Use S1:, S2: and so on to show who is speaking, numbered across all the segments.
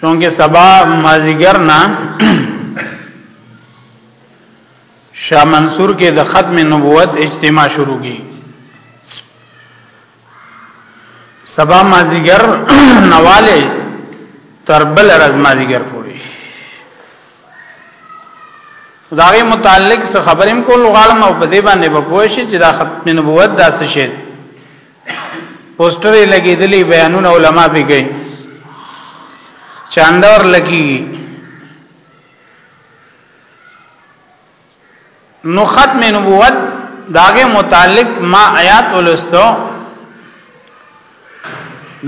S1: چونکه سبا مازیګر نه شاه منصور کې د ختم نبوت اجتماع شروع کی سبا مازیګر نواله تر بل ورځ مازیګر پورې داغه متعلق څه خبرې کول غواړم او په دې باندې به پوه شي چې دا ختم نبوت داسې شي پوسټر لګیدلی بیانونه علما به کوي چاندور لګي نو ختم نبوت داغه متعلق ما آیات ولستو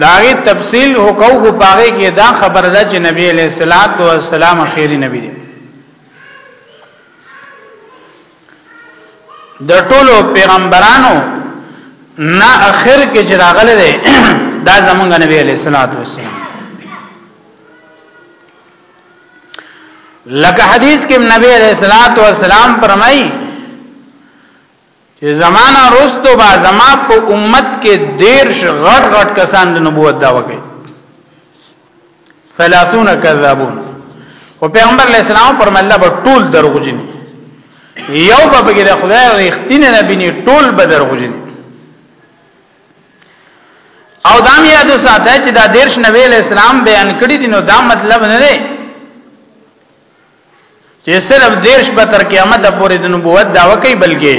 S1: داغه تفصیل حقوق پاره کې دا خبر ده چې نبی علیہ الصلوۃ والسلام اخیری نبی دی د ټولو پیغمبرانو نه اخر کې چې راغله ده دا زمونږ نبی علیہ الصلوۃ والسلام لکه حدیث کې نبی علیہ الصلوۃ والسلام فرمایي چې زمانہ رستو با زما په امت کې دیر غټ غټ کسان د نبوت دا وکړي 30 کذابون او پیغمبر علیہ السلام فرمایله به ټول دروغجن یو به بګره خدای رښتینه نبی نه ټول به دروغجن او دام یادو ساته چې دا دیرش نبی علیہ السلام بیان کړی دي نو دا مطلب نه دی چې صرف دیرش به تر قیامت پورې د نبوت داوا کوي بلکې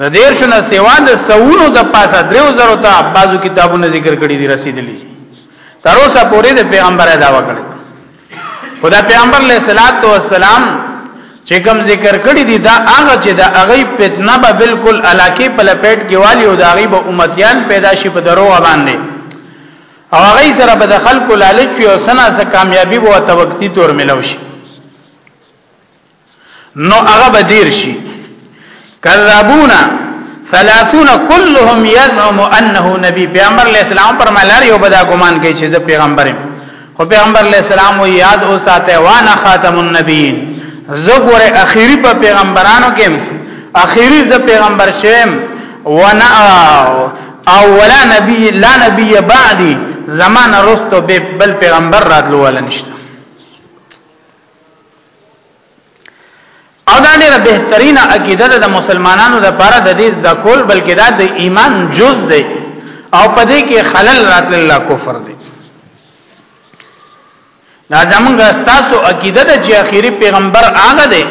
S1: د دیرش نه سیوا د سونو د پاسه دریو زرو ته بعضو کتابونه ذکر کړي دي رسیدلی تر اوسه پورې د پیغمبر داوا کړي خدا پیغمبر علیہ الصلات والسلام چې کوم ذکر کړي دي دا هغه چې دا هغه فتنه به بالکل علاقه په لپیټ کې والی او دا هغه به امتیان پیدا شي په درو باندې او هغه سره به د خلکو لالچ وي او سنا سره کامیابی وو ته وقتی تور ملو شي نو هغه به دیر شي کذابونا ثلاثون كلهم يزعم انه نبي پیغمبر علیہ السلام پر ملار یو بدا ګمان کوي چې زه پیغمبر یم خو پیغمبر علیہ السلام و یاد او ساته وانا خاتم النبیین زه ګوره اخیری په پیغمبرانو کې اخیری زه پیغمبر شوم وانا او ولا نبی لا نبی بعدی زمان رستو به بل پیغمبر راتلو ولا نشته او دا ډیره بهترینه عقیده ده د مسلمانانو لپاره د دې د کول بلکې دا د ایمان جز دی او پدې کې خلل راتل کفر دی دا زمونږ تاسو عقیده ده چې اخیری پیغمبر هغه دی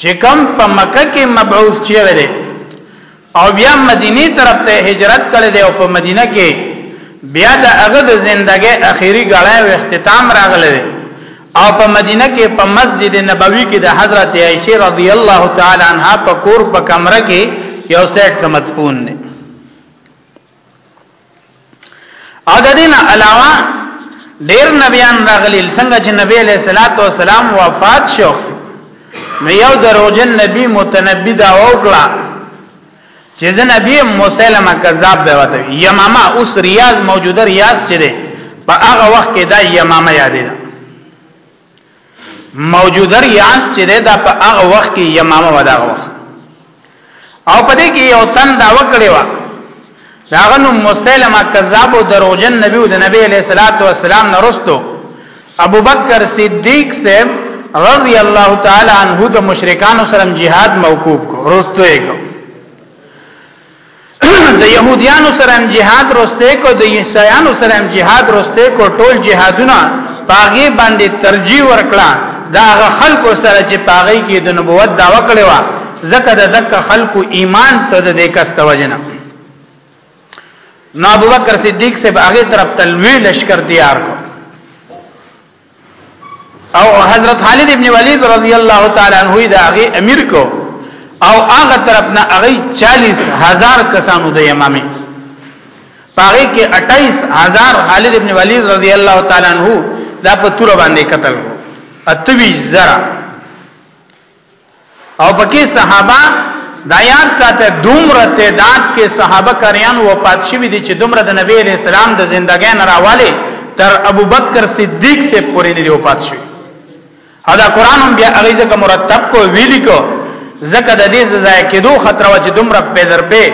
S1: چې کوم په مکه کې مبعوث شوی دی او بیا مدینه طرف ته هجرت کړی دی او په مدینه کې بیا د هغه د ژوندګي اخیری غړای او اختتام راغلی دی او په مدینه کې په مسجد نبوي کې د حضرت عائشه رضی الله تعالی عنها په کور په کمره کې یو سیټ مدفون دی او د دین علاوه ډیر نبیان راغلي څنګه چې نبی علیہ الصلوۃ والسلام وفات شو نو یو دروژن نبی متنبی دا وکړه چې زه نبی مسلمه کذاب به وته یمامه اوس ریاض موجوده ریاض چره په هغه وخت کې دا یمامه یادې ده موجوده ریاض چې دا په هغه وخت کې یمامه ودا وخت او په دې کې یو تن دا وکړی و داغه نو مسلمه کذاب او دروژن نبی او د نبی علیہ الصلوۃ والسلام نرستو ابو بکر صدیق سے رضی الله تعالی عنہ د مشرکان سره جهاد موقوف کو رستو یې کو د يهوديانو سره هم جهاد رسته کو د عیسایانو سره هم جهاد رسته کو ټول جهادونه پاغي باندې ترجیح ورکړه دا هغه خلکو سره چې پاغي کې د نبوت دا وکړي وا زکه د دک خلکو ایمان ته د کست وجنه نو ابوبکر صدیق سے باغی طرف تلوی لشکر تیار کو او حضرت خالد ابن ولید رضی الله تعالی عنہ دا هغه امیر کو او هغه طرف نه هغه 40000 کسانو د یمامه پاره کې 28000 خالد ابن ولید رضی الله تعالی عنہ دا په تور باندې قتل 28 زره او پکې صحابه دا یاد ساته دومره تعداد کې صحابه کریان وفات شوی دي چې دومره د نبی علی السلام د ژوندګۍ نه راواله تر ابوبکر صدیق سے پورې نه وفات شوی او دا قران هم بیا هغه ځکه مرتب کو ویل کو ځکه د دې ځای کېدو خطر و چې دومره پیدر په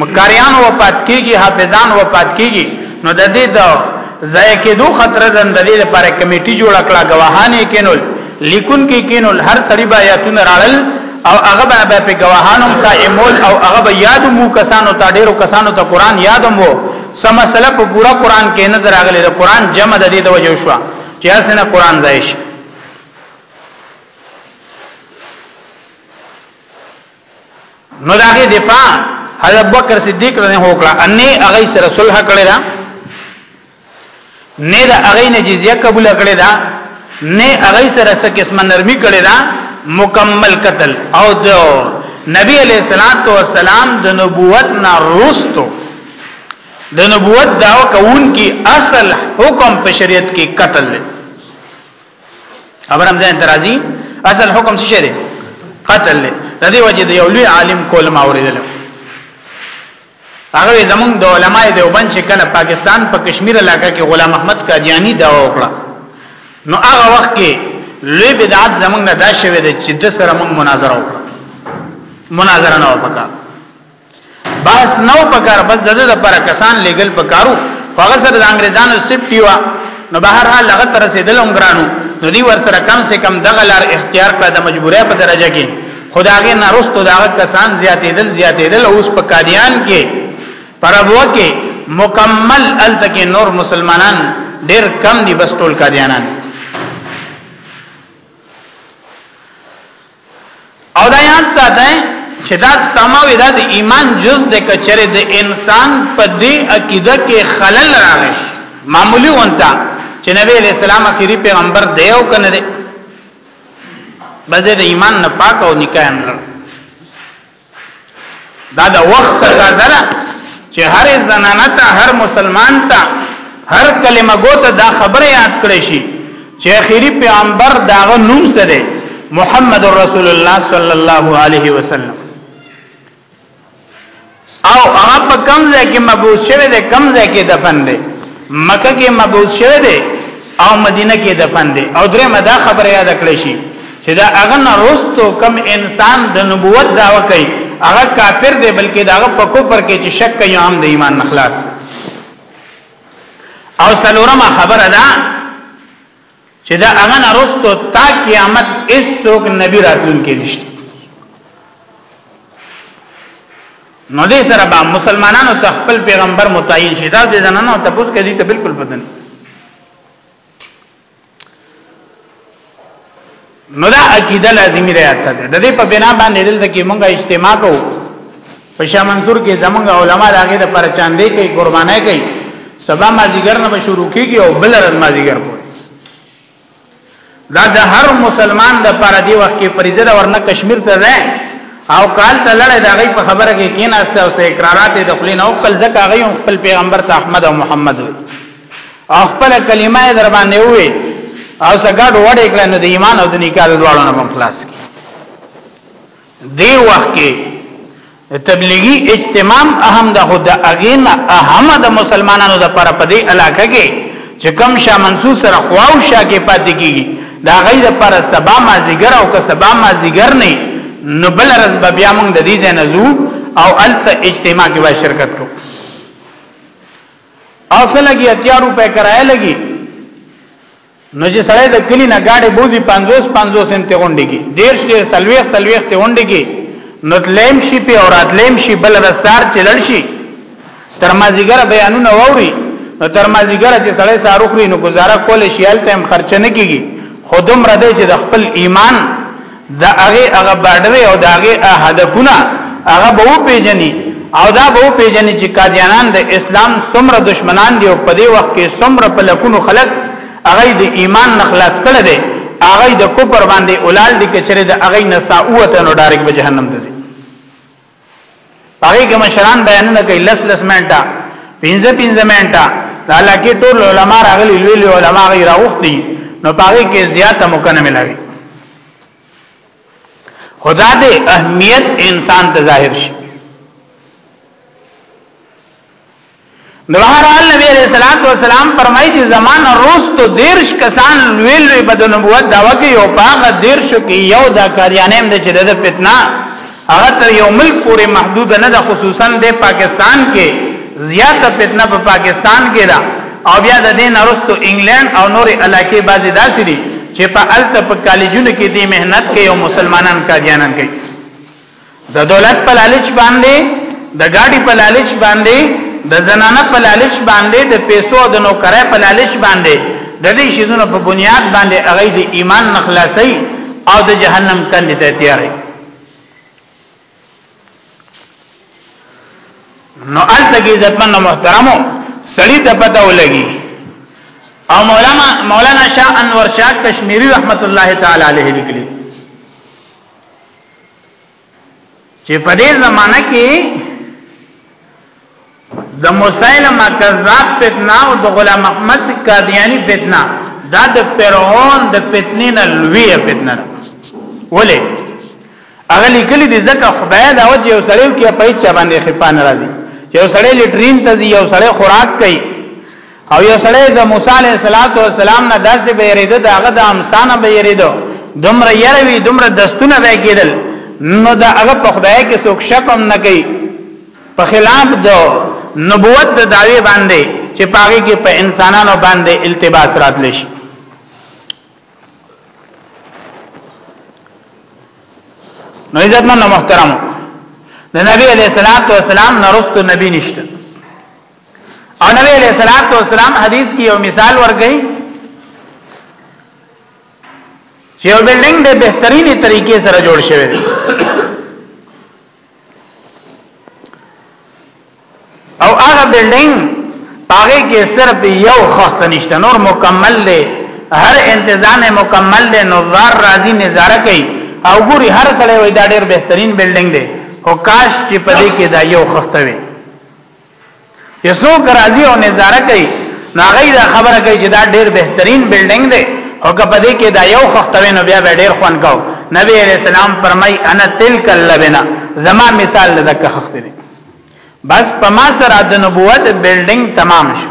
S1: مکاریان وفات کیږي حافظان وفات کیږي نو د دې د ځای کې دوه خطر د دې لپاره کمیټي جوړ کړه غواهانې کینول لیکون کې کینول هر سړي به یاتون راړل او هغه به په غواهانو قائمول او هغه به یاد مو کسانو ته ډیرو کسانو ته قران یادم وو سم مسله په پورا قران کې نه دراغلي د قران جمع د دې د وجو شو چې اسنه قران ځای شي نو داغه دفاع حضرت بکر صدیق رضی الله وکړه اني هغه سره صلح کړی دا نه دا هغه نه جزیه قبول کړی دا نه هغه سره څه قسمه نرمي کړی دا مکمل قتل او د نبی علیہ الصلات والسلام د نبوت نه روستو د نبوت داو کون کی اصل حکم په شریعت کې قتل دی ابرم ځان درازي اصل حکم څه دی قتل دی د دې وجه دی یو لوی عالم کول ما اوریدل هغه زمونږ د علماء دیوبند چې کله پاکستان په پا کشمیر علاقې کې غلام احمد قادیانی دا وکړه نو هغه وخت کې لوی بدعت زمونږ نه دا شوی دی چې د سره مونږ مناظره وکړه مناظره نه وکړه بحث نو پکار بس د دې لپاره کسان لګل پکارو هغه سره د انګريزانو سپټي وا نو بهر حال هغه تر رسیدل هم ګرانو نو دی ور سره کم سه کم دغه لار اختیار کړه د مجبورۍ په درجه کې خداغه نارستو دا کسان زیاتېدل زیاتېدل اوس په قادیان کې پربو کې مکمل التکه نور مسلمانان ډېر کم دي بس ټول قادیانان او دا یاد ساته چې دا تمه وي دا د ایمان جز د کچره د انسان په دې عقیده کې خلل راغی معمولی ونتا چې نبی علیہ السلام اخیری پیغمبر دی او کنه دی بده د ایمان نه پاک او نکاح نه دا د وخت تقاضا ده چې هر زنانه ته هر مسلمان ته هر کلمه ګوته دا خبره یاد کړی شي چې اخیری پیغمبر داغه نوم سره محمد رسول الله صلی الله علیه وسلم او هغه په کوم ځای کې مبعوث شوی دی کوم ځای کې دفن دی مکه کې مبعوث شوی دی او مدینه کې دفن دی او درې مدا خبره یاد کړی شي چې دا هغه نه رستو کم انسان د نبوت داوا کوي هغه کافر دی بلکې داغه په کفر کې چې شک کوي هم د ایمان نخلاص او سلورمه خبره ده چې دا هغه نه رستو تا قیامت هیڅ څوک نبی راتلون کې نشته نو دې سره به مسلمانانو ته خپل پیغمبر متعین شي دا د زنانو ته پوس کې دي ته بالکل بدن نو دا عقیده لازمی رعایت ساته د دې په بنا باندې دلته کې مونږه اجتماع کوو په شاه منصور کې زمونږ علما داګه د پر چاندې کوي قربانای کوي سبا ما زیګر نه شروع کیږي او بل رن ما زیګر کوي دا د هر مسلمان د پاره دی وخت کې فریضه ده ورنه کشمیر ته ځای او کال ته لړې دا غي په خبره کې کیناسته او سې اقرارات د خپل نو خپل ځکه غي خپل پیغمبر ته احمد او محمد وي او خپل کلمه در باندې وي او سګړ وړې کړه نو د ایمان او د نکاح دواړو نه خلاص کی دې وخت کې تبلیغي اجتماع اهم ده خو د اغین اهم د مسلمانانو د پر په دې علاقه کې چې کم شاه منصور سره خواو شاه کې پاتې کیږي دا غي د پر سبا ما زیګر او که سبا ما زیګر نه نو بل رز بیا موږ د دې ځای نه زو او الت اجتماع کې وای شرکت کو اصل لګي اتیا روپے کرایه لګي نو چې سړی د کلی نه گاډي بوزي 50 50 انت غونډي کې ډیر ډیر سلويخ سلويخ ته غونډي کې نو تلیم شي په اور اتلیم شي بل رسار چلل شي تر مازیګر بیانونه ووري نو تر مازیګر چې سړی ساروخري نو گزاره کول شي الته هم خرچ نه کیږي خودم رده چې د خپل ایمان د هغه هغه بارډر او د هغه هدفونه هغه به پیژني او دا به پیژني چې قادیانان د اسلام څومره دشمنان دي او په دې وخت کې څومره په لکونو خلک هغه د ایمان نخلاص کړي دي هغه د کوپر باندې اولال دي چې د هغه نساوته نو ډایرک به جهنم ته هغه کې مشران بیانونه کوي لس لس منټه پنځه پنځه منټه دا لکه ټول علما راغلي لوی لوی علما غي راوختي نو پاره کې زیاته مکنه ملوي خدا دې اهمیت انسان ته ظاهر شي نو بهرحال نبی علیہ الصلوۃ والسلام فرمایي چې زمان روست دیرش کسان لوی لوی بد نبوت دا وکي او پاغه دیرش کې یو دا کاریانم د چې د فتنه هغه تر یو ملک پورې محدود نه ده خصوصا د پاکستان کې زیاته فتنه په پاکستان کې ده او بیا د دین ارستو انګلند او نور علاقې بازي داسې دي چې په الته په کالجونو کې دې مهنت کوي او مسلمانان کاریانان کوي د دولت په لالچ باندې د ګاډي په لالچ باندې د زنانه په لالچ باندې د پیسو او د نوکرۍ په لالچ باندې د دې شیزونو په بنیاد باندې هغه د ایمان نخلاصي او د جهنم کندې ته تیارې نو التګي عزتمن محترمو سړی ته پته ولګي او مولانا مولانا شاه انور شاه کشمیری رحمت الله تعالی علیه لیکلی چې په دې زمانہ کې د مسیلمه کذاب فتنه او د غلام احمد قادیانی فتنه دا د فرعون د فتنې نه لوی فتنه ده ولې هغه لیکلي دي ځکه خدای دا وجه یو سړی کې په چا باندې خفان راځي یو سړی لټرین ته ځي یو سړی خوراک کوي او یو سړی د موسی علیه السلام نه داسې به یریده د هغه د امسانه به یریده دومره یروي دومره دستونه به کېدل نو د هغه په خدای کې څوک شک هم نه کوي په خلاف د نبوت د داوی باندې چې پاګه کې په انسانانو باندې التباس راتلی شي نو عزت من محترم د نبی علیہ الصلوۃ والسلام نرست نبی نشته او نبی علیہ الصلوۃ والسلام حدیث کې یو مثال ورګی چې یو بلډینګ د بهترینې طریقې سره جوړ شوی دی او هغه بلډینګ پاره کې صرف یو خخت نشته نور مکمل دی هر انتظام مکمل دی نظار راضی نظاره کوي او ګوري هر سړی وای دا ډیر بهترین بلډینګ دی او کاش چې پدې کې دا یو خخت وي چې څوک راځي او نظاره کوي نو هغه دا خبره کوي چې دا ډیر بهترین بلډینګ دی او که په دې کې دا یو خختوي نو بیا به ډیر خوان کو نبی علیہ السلام فرمای انا تلک اللبنا زما مثال لدک خخت دی بس په ما سره د نبوت بلډینګ تمام شو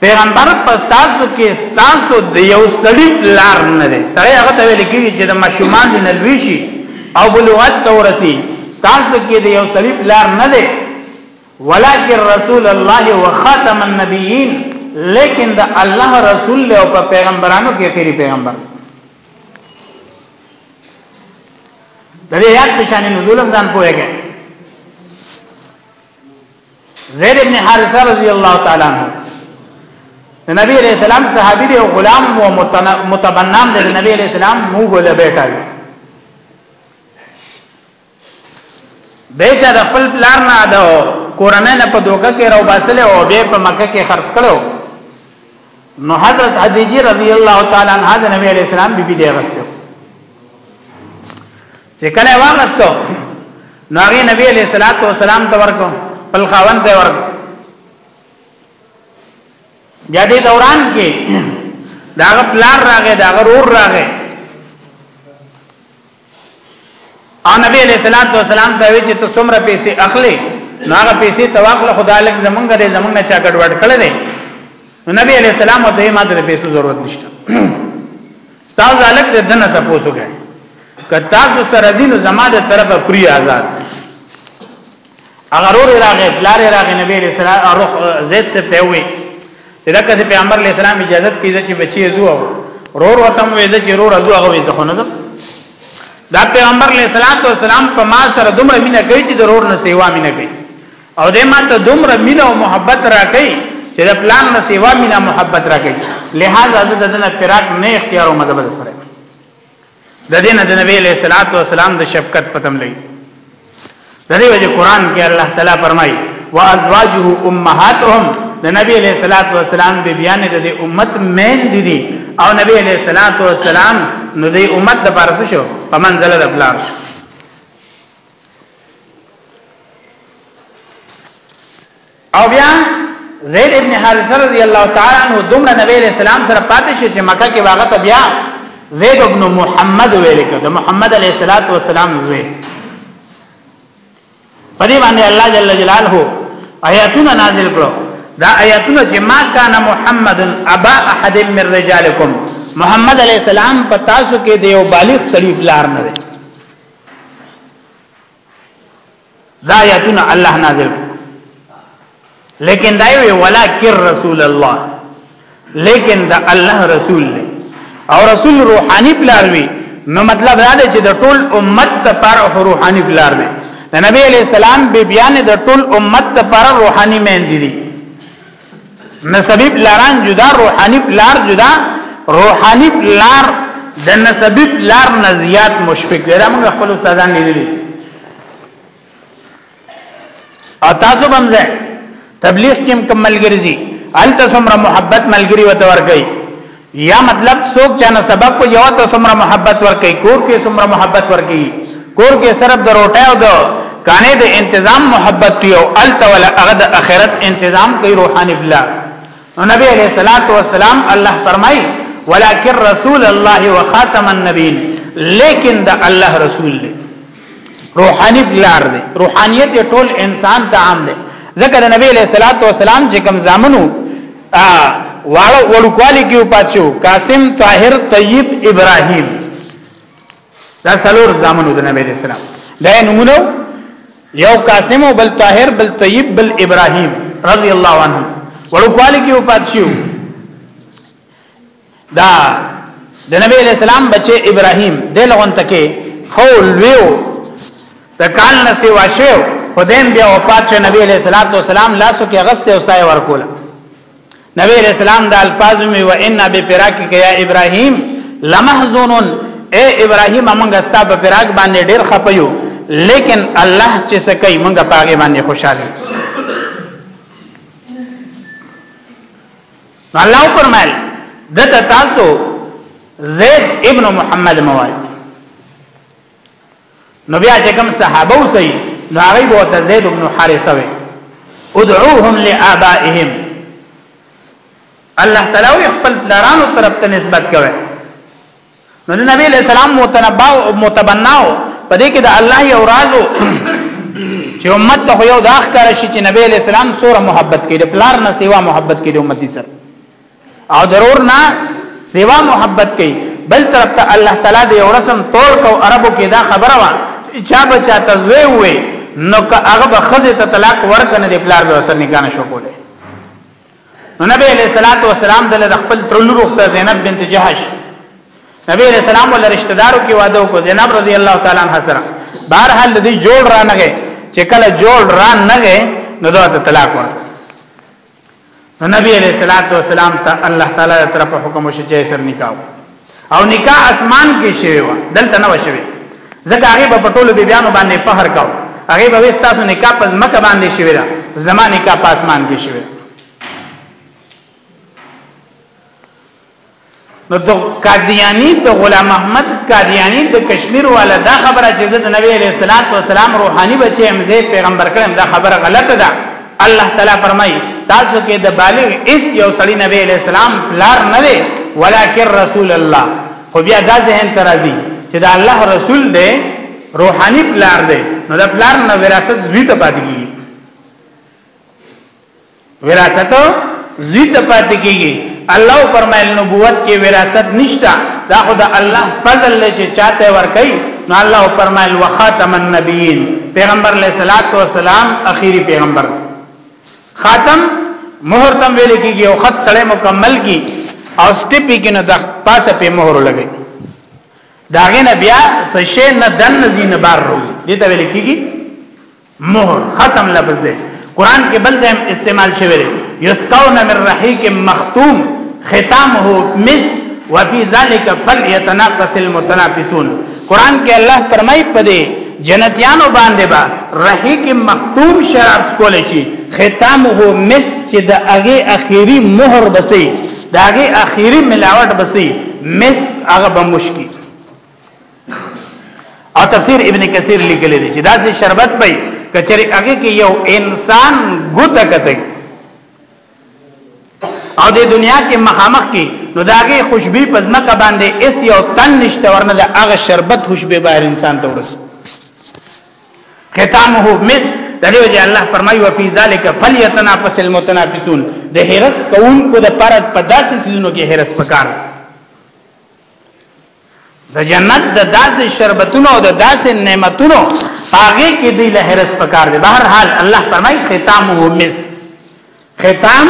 S1: پیغمبر په تاسو کې تاسو د یو سړی لار نه دی سړی هغه ته ویل کیږي چې د مشومان د نلوي شي او بلوغت ته ورسی تاسو کې د یو سړی لار نه دی ولکن رسول الله وخاتم النبیین لیکن د الله رسول له په پیغمبرانو کې اخیری پیغمبر د دې یاد په شان نزول هم ځان پوهیږي زید ابن حارثه رضی الله تعالی عنہ د نبی علیہ السلام صحابي دی او غلام او متبنام دی نبی علیہ السلام مو بوله بیٹا دی بیچا د خپل پلار نه دا کورنۍ نه په دوکه کې راو باسل او به په مکه کې خرڅ کړو نو حضرت خدیجه رضی الله تعالی عنها د نبی علیہ السلام بیبي دی غسته چې کله واغستو نو هغه نبی علیہ الصلوۃ والسلام ته ورکو بل خاون ته ورکو بیا دې دوران کې داغه پلار راغې داغه رور راغې او نبی علیہ الصلوۃ والسلام ته وی چې ته څومره پیسې اخلي نو هغه پیسې تواخله خدای لک زمونږ دې زمونږ نه چا ګډوډ کړل دي نو نبی علیہ السلام ته یې ماده پیسو ضرورت نشته استاد الک د دنه تاسو کوي کتا د سرزینو زما د طرفه پری آزاد اگر اور راغه بلار راغه نبی علیہ السلام روح زید سے ته وی دا کسه پیغمبر علیہ السلام اجازه پیدا چې بچی زو او رور وتم وی د چې رور زو هغه زه خنځم دا پیغمبر علیہ السلام تو سلام په ما سره دومره مینه کوي چې د رور نه سیوا مینه کوي او دې ما ته دومره مینه او محبت راکړي چې د پلان نه سیوا مینه محبت راکړي لہذا زه د دنه فراق نه اختیار او مذهب سره د دې نه د نبی له صلوات و سلام د شفقت پتم لګي د دې وجه قران کې الله تعالی فرمایي وازواجه امهاتهم د نبی له صلوات و سلام به بیان د دې امت مین دي دي او نبی له صلوات و سلام نو دې امت د پارسه شو په منځله د بلار شو او بیا زید ابن حارثه رضی الله تعالی عنہ دومره نبی علیہ السلام سره پاتې شو چې مکه کې واغه ته بیا زید ابن محمد ویل کړه د محمد علیه الصلاۃ والسلام زوی په دې باندې الله جل جلاله آیاتونه نازل کړو دا آیاتونه چې ما کان محمد ابا احد من رجالکم محمد علیه السلام په تاسو کې د یو بالغ سړي پلار نه دی دا یاتونه الله نازل لیکن دا وی ولکر رسول الله لیکن دا الله رسول دی او رسول روحانی پلار وی نو مطلب دا دی چې د ټول امت لپاره روحانی پلار دی د نبی علی السلام بی بیان د ټول امت لپاره روحانی مین دي نسبی پلاران جدا روحانی پلار جدا روحانی پلار د نسبی پلار نه زیات مشفق دی موږ خپل استادان لیدلی او تاسو بمزه تبلیغ کې مکمل ګرځي ال تاسو محبت ملګری وته ورګي یا مطلب څوک چې نه سبق کو یو ته سمره محبت ورکي کور کې سمره محبت ورکي کور کې صرف د روټه او د کانه د انتظام محبت یو ال تول اغد اخرت انتظام کوي روحاني بلا نبی علیہ الصلوۃ والسلام الله فرمای ولکن رسول الله وخاتم النبین لیکن د الله رسول دی روحاني بلار دی روحانيت ټول انسان ته عام دی ځکه د نبی له صلوات و سلام چې کوم زامنو واړه وړوکوالي کې پاتشو قاسم طاهر طیب ابراهیم دا څلور زامنو د نبی له سلام دا نمونه یو قاسم او بل طاهر بل طیب بل ابراهیم رضی الله عنهم وړوکوالي کې پاتشو دا د نبی علیہ السلام بچي ابراهيم د لغون تکي خو لویو د کال نه سیوا شو خدایم بیا وفات شو نبی علیہ الصلوۃ والسلام لاسو کې غسته او سای ورکول نبی علیہ السلام د الفاظ می و ان بفراق یا ابراهیم لمحزون اے ابراهیم موږ ستا په فراق باندې ډیر خپیو لیکن الله چې سکه موږ پاګې باندې خوشاله نو الله فرمایل دته تاسو زید ابن محمد موای نو بیا چې کوم صحابه وسی نو هغه به ته زید ابن حارثه وي ادعوهم لآبائهم الله تعالی خپل پلارانو طرف ته نسبت کوي نو د نبی له سلام متنبا او متبناو په دې کې د الله یو رازو چې امت ته یو داخ کار شي چې نبی له سلام سره محبت کړي پلار نه سیوا محبت کړي امت دي سره او ضرور نه سیوا محبت کړي بل طرف ته الله تعالی د یو رسم تول کو عربو کې دا خبره وا چا بچا ته وی وی نو که هغه به خزه ته طلاق ورکنه د پلار به وسر نکانه شو کوله نو نبی علیہ الصلوۃ والسلام دل د خپل ترلور وخت زینب بنت جهش نبی علیہ السلام ول رشتہ دارو کې واده وکړ زینب رضی الله تعالی عنها سره بهر حال دې جوړ را نغې چې کله جوړ را نغې نو دا طلاق ور نو نبی علیہ الصلوۃ والسلام ته الله تعالی طرف حکم وشي چې سر نکاح او نکاح اسمان کې شوی و دلته نه وشوي ځکه هغه به په ټولو بیبيانو باندې فخر کاو هغه به وستاسو نکاح په ځمکه باندې شوی دا زما نکاح په اسمان کې شوی نو د قادیانی د غلام احمد قادیانی د کشمیر والا دا خبره چې د نبی علیہ الصلوۃ والسلام روحاني بچي امزه پیغمبر کړم دا خبره غلطه ده الله تعالی فرمای تاسو کې د بالغ اس یو سړی نبی علیہ السلام پلار نه دی ولکن رسول الله خو بیا دا ذهن ترازی چې دا الله رسول دی روحانی پلار دی نو دا پلار نه وراثت زوی ته پاتې کیږي وراثت زوی ته پاتې کیږي الله فرمایل نبوت کې وراثت نشته دا خو د الله فضل دی چې چاته ورکړي نو الله فرمایل وخاتم النبیین پیغمبر علیہ الصلات والسلام اخیری پیغمبر خاتم مہر تم ویل کیږي او خط سره مکمل کی او سټپی کې نه د پاسه په مہر لګي داغه نه بیا سشه نه دن زین بار روزي دې ته ویل کیږي مهر ختم لفظ دی قران کې بل ځای استعمال شوی دی یسقون من رحیق مختوم ختامه مس وفي ذلك فليتنافس المتنافسون قران کې الله فرمایي پدې جنتیانو باندې با رحیق مختوم شراب کول شي ختامه مس چې د هغه اخیری مهر بسي د هغه اخیری ملاوت بسي مس هغه بمشکی او تفسیر ابن کثیر لیکل دي چې دا چې شربت به کچره هغه کې یو انسان ګوته کته او د دنیا کې مخامخ کې نو داګه خوشبي پزمکه باندې اس یو تن نشته ورنه د هغه شربت خوشبي بهر انسان ته ورس ختمه مس دغه وجه الله فرمایي او فی ذلک فلیتنافس المتنافسون د هرس کون کو د پرد په داسې سيزونو کې هرس پکار د جنت د داسې شربتونو او د داسې نعمتونو هغه کې دی له هرس پکار دی بهر حال الله فرمای ختام هو مس ختام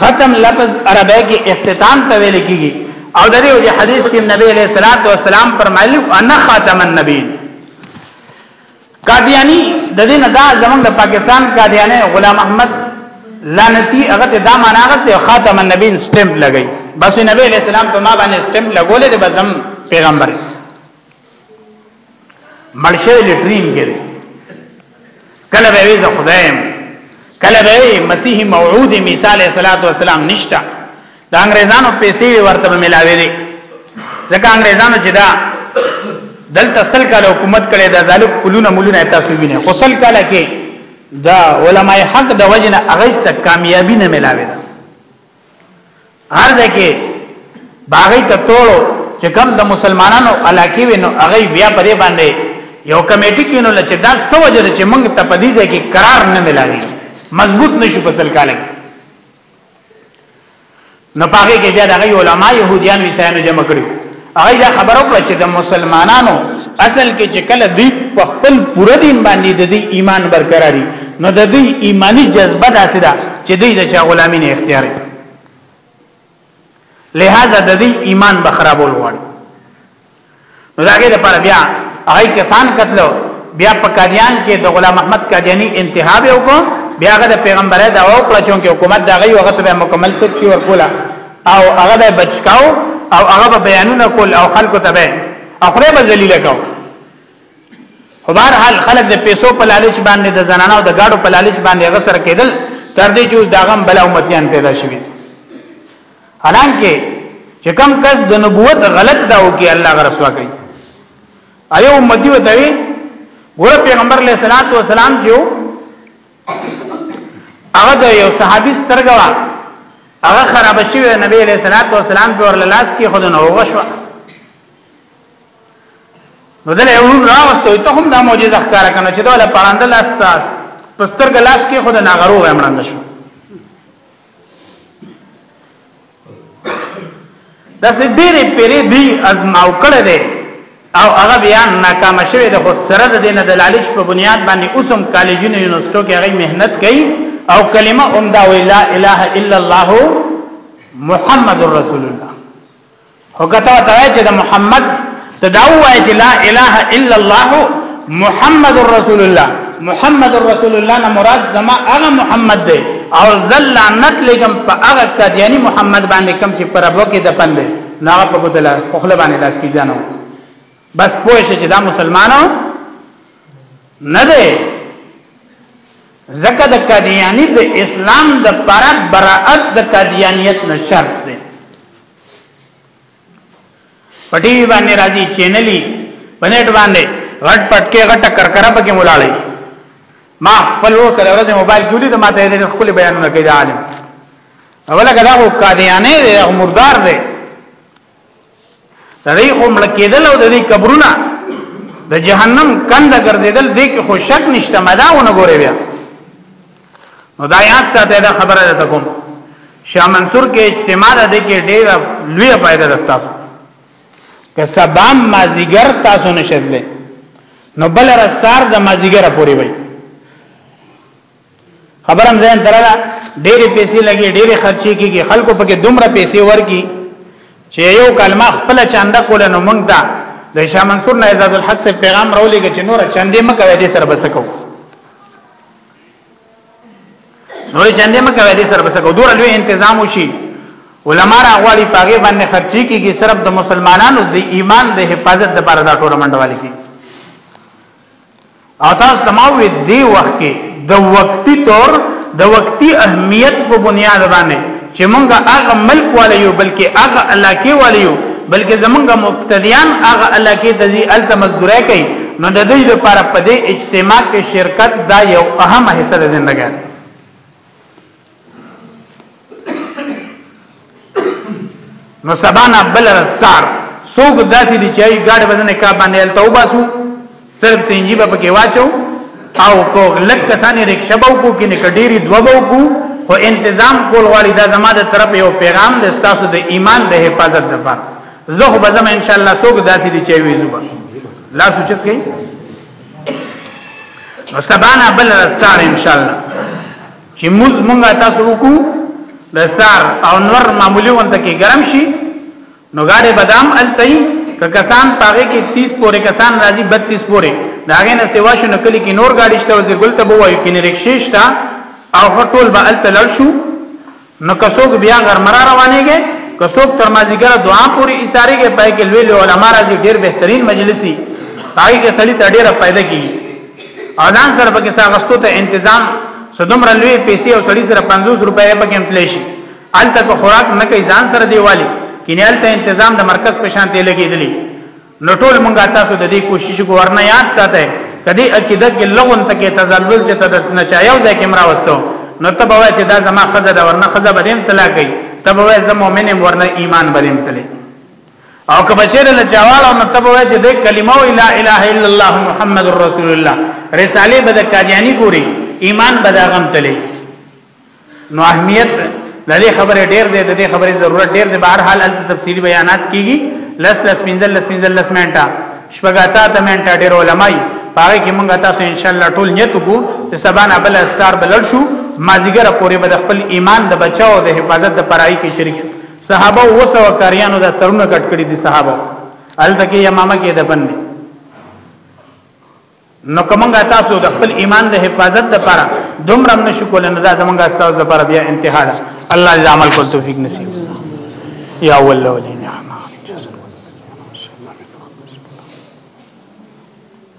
S1: ختم لفظ عربی کې اختتام ته ویل کیږي او د دې حدیث کې نبی علیہ الصلوۃ والسلام فرمایلی انا خاتم النبی قادیانی د دې نه دا زمونږ د پاکستان قادیانی غلام احمد لعنتی هغه ته دا معنا غسته خاتم النبین سټمپ لګی بس نبی علیہ السلام په ما باندې سټمپ لګولې د بزم پیغمبر مرشه لټرین کې کله به وی زه خدایم کله به مسیح موعود عیسی علیہ الصلوۃ والسلام نشتا د انګريزانو پیسې ورته ملاوي دي ځکه انګريزانو چې دا دلته سل کال حکومت کړي د ظالم کلونه مولونه تاسو وینئ خو سل کال کې دا علماء حق د وجنه هغه ته کامیابی نه ملاوي ده هر ځکه باغی ته ټولو چې کم د مسلمانانو علاقې وینو هغه بیا پرې باندې یو کمیټه کینو لکه دا سوجره چې موږ ته پدې ځای کې قرار نه ملاوي مضبوط نشو په سل کال کې نو پاګه کې بیا دغه علماء يهوديان وسایانو جمع کړو هغه دا خبرو کړ چې د مسلمانانو اصل کې چې کله دوی په خپل پوره دین باندې د دې ایمان برقراري نو د دې ایمانی جذبه داسې ده چې دوی د چا غلامی نه اختیاري لہذا د دې ایمان به خرابول وړي نو داګه د پر بیا هغه کسان قتلو بیا په قادیان کې د غلام احمد قادیانی انتها به وکړو بیا هغه د پیغمبره دا او کړ چې حکومت دا غي وخت به مکمل څه کی ورکولا او هغه به بچکاو او هغه به بیانونه کول او خلکو ته به اخره به ذلیل کاو خو بهر حال خلک د پیسو په لالچ باندې د زنانو د گاډو په لالچ باندې غسر کېدل تر دې چې اوس داغم بل امتیان پیدا شوي حالانکه چې کم کس د نبوت غلط دا وکي الله غ رسوا کوي ایو امتی وته وی ګور پیغمبر علیہ الصلوۃ والسلام جو هغه د یو صحابي سترګوا هغه خراب شوی نبی علیہ الصلوۃ والسلام په ورلاس کې خود نه وغشوا نو دل یو راوستو ته هم دا معجزه ښکارا کنه چې دا له پاندل استاس پستر ګلاس کې خود نه غرو ومړند شو دا سه ډېرې پیرې دی ازماو کړه دی او هغه بیا ناکام شوی د خود سره د دینه د لالچ په بنیاد باندې اوسم کالجونو یونیورسيټو کې هغه مهنت کوي او کلمه اومدا وی لا اله الا الله محمد رسول الله او کته ته چې د محمد ته دا وایي چې لا اله الا الله محمد رسول الله محمد رسول الله نه مراد زما هغه محمد دی او ذل نقل کوم په هغه کډ یعنی محمد باندې کوم چې پر ابو کې د پند نه په بدل په خپل باندې لاس کې ځانو بس پوه شي چې دا مسلمانانو نه دی زکه د قادیانی د اسلام د پرد براءت د قادیانیت نه شرط دی په ټي وي باندې راځي چینلي په نت باندې غټ پټ کې غټ کرکره پکې مولاړي ما خپل ور سره ورته موبایل جوړی ته ما ته دې خپل بیانونه کوي عالم اوله کدا کو قادیانه دې مردار دې دې کوم لکېدل او دې قبرونه د جهنم کند ګرځیدل دې کې خو شک نشته مداونه ګوري بیا نو دا یاد ساته دا خبره ده کوم شاه منصور کې اجتماع ده کې ډېر لوی فائدہ ده تاسو که سبا مازیګر تاسو نشدلې نو بل رستار د مازیګر پوري وي خبرم زین تراله ډېرې پیسې لګي ډېرې خرچې کیږي خلکو پکې دومره پیسې ورکي چې یو کلمه خپل چاندا کول نو موږ ته د شاه منصور نه عزت الحق سے پیغام راولېږي چې نور چاندې مکه دې سره بسکو نور چندې مکه دې سره بس کو دور لوی تنظیم وشي علما را غواړي پاګې باندې خرچي کیږي صرف د مسلمانانو د ایمان د حفاظت لپاره دا ټول منډوالي کی او تاسو تماوي دی وخت کې د وقتی طور د وقتی اهمیت په بنیاد باندې چې مونږه هغه ملک والے یو بلکې هغه علاقه والے یو بلکې زمونږه مبتدیان هغه علاقه ته ځي الته مزدوري کوي نو د دې لپاره په دې اجتماع کې شرکت دا یو اهمه حصہ د ژوندګا دی نو سبا نه بل سار څوک داسې دي چې ګاډي بدن کا باندې الته وباسو صرف سنجي به پکې واچو او کو لک کسانې رکشه به کو کې نه کډيري دوه به کو خو انتظام کول غواړي دا زما د طرف یو پیغام د تاسو د ایمان د حفاظت لپاره زه خو بزم ان شاء الله څوک داسې دي چې ویزو به لا سوچت کړئ نو سبانا بل رستار ان شاء الله چې موږ موږ تاسو وکړو د سار او نور معمولی وند کې ګرم شي نو غاړه بادام التای که کسان پاګه کې 30 پورې کسان راځي 32 پورې داغه نه سیوا شو نو کلی کې نور غاډي شته او زګل ته بوایي کې نه رکشې شته او هټول به الته لړ شو نو کڅوګ بیا غرمرا روانېږي کڅوګ تر مازیګر دعا پوری اشاره کې پای کې لوی علماء راځي ډېر بهترین مجلسي پای کې سړی ته ډېره فائدہ کیږي او ځان سره پکې ساغستو ته تنظیم سدمر لوی پیسې او سړی سره 50 روپۍ پکې امتلی شي الته کو خوراک نه کوي ځان سره دیوالي کینه الته تنظیم د مرکز په شان دی لګیدلی نو ټول مونږه تاسو د دې کوشش ګورنه یاد ساته کدی عقیده کې لغون تکې تزلزل چې تد نه چایو ځکه مرا وستو نو ته به چې دا زما خزه دا ورنه خزه بدیم طلاق گئی ته به زما مؤمن ورنه ایمان بدیم طلاق او که بچره له جوال او نتب وای چې د کلمه لا اله الا الله محمد رسول الله رساله به د قادیانی ګوري ایمان به دا غم تللی نو اهمیت د دې خبرې ډېر دی د دې خبرې ضرورت ډېر دی بهر حال انت تفصیلی بیانات کیږي لس لس منزل لس منزل لس منټه شپږاتا ته منټه ډېر علماي پاره کې مونږ تاسو ان شاء الله ټول نیت وکړو چې سبا نه بل اسار بلل شو مازیګر پورې به خپل ایمان د بچاو د حفاظت د پرای کې شریک شو صحابه او وسو کاریانو دا سرونه کټ کړی دي صحابه الته کې یمامه کې دفن دي نو کومګه تاسو د خپل ایمان د حفاظت لپاره دومره نشو کول نه دا زمونږه استاد لپاره بیا انتها ده الله دې عمل کول توفیق نصیب یا اول اولین